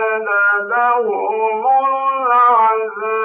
لهم العذاب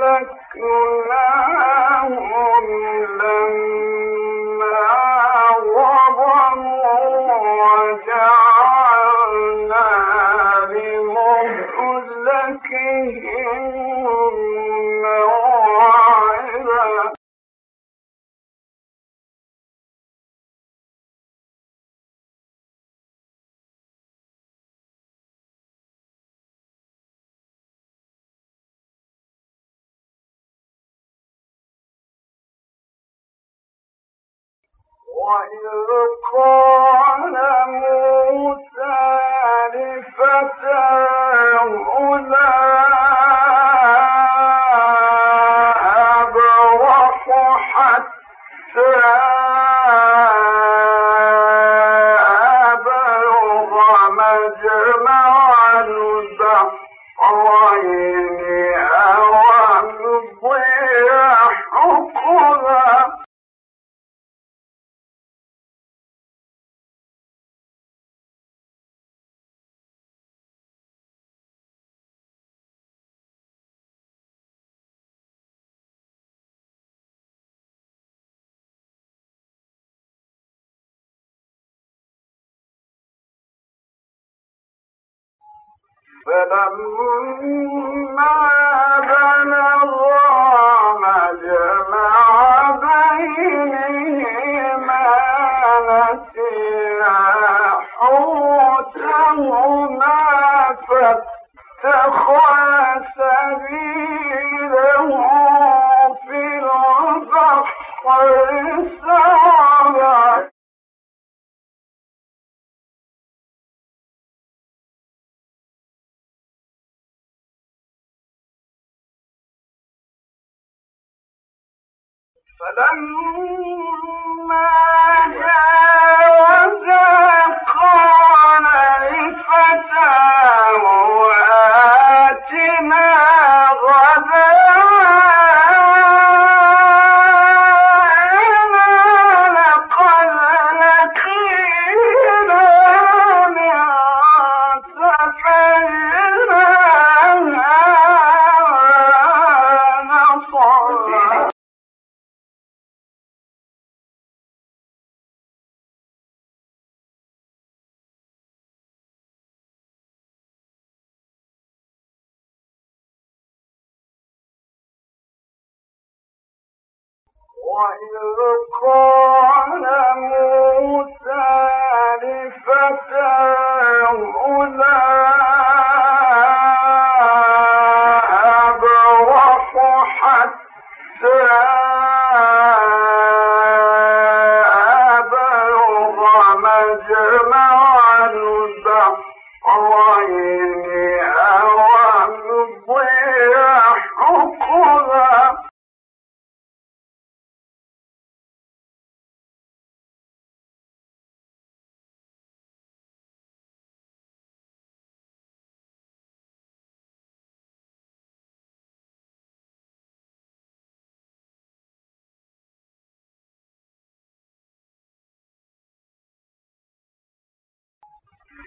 لك موسى لفتاه لا فلما بلغ فذروه أولئك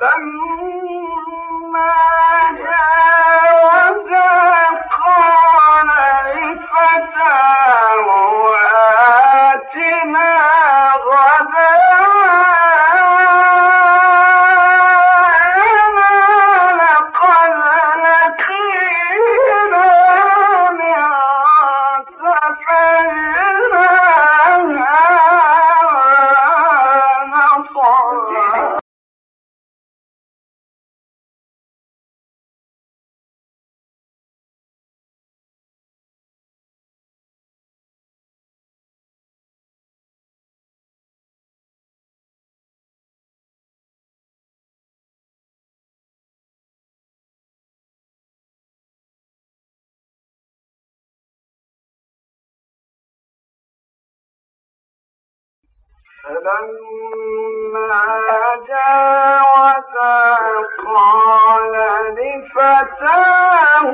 فلما فلما جاوزا قال لفتاه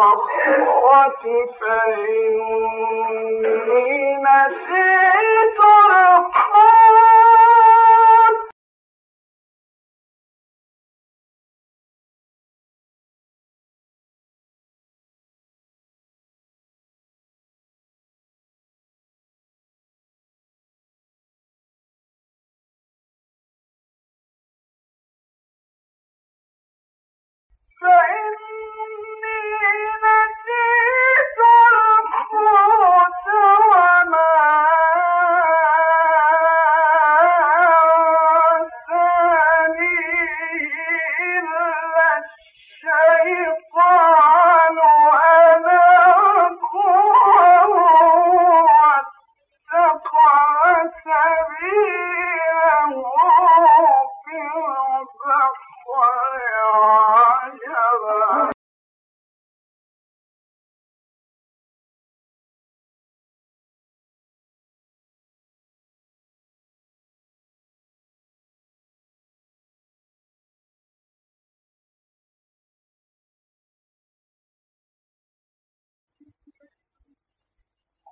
قال ذلك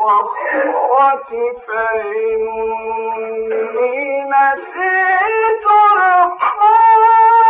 نبغي فإني نسيت القول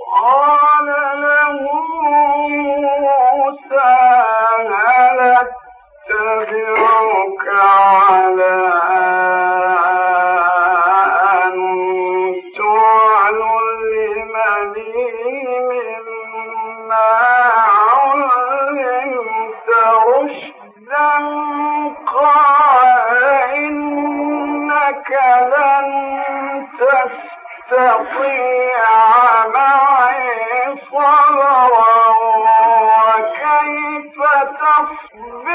قال لا صبرا وكيف تصبر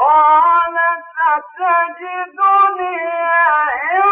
قال ستجدني عند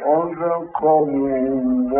صدق الله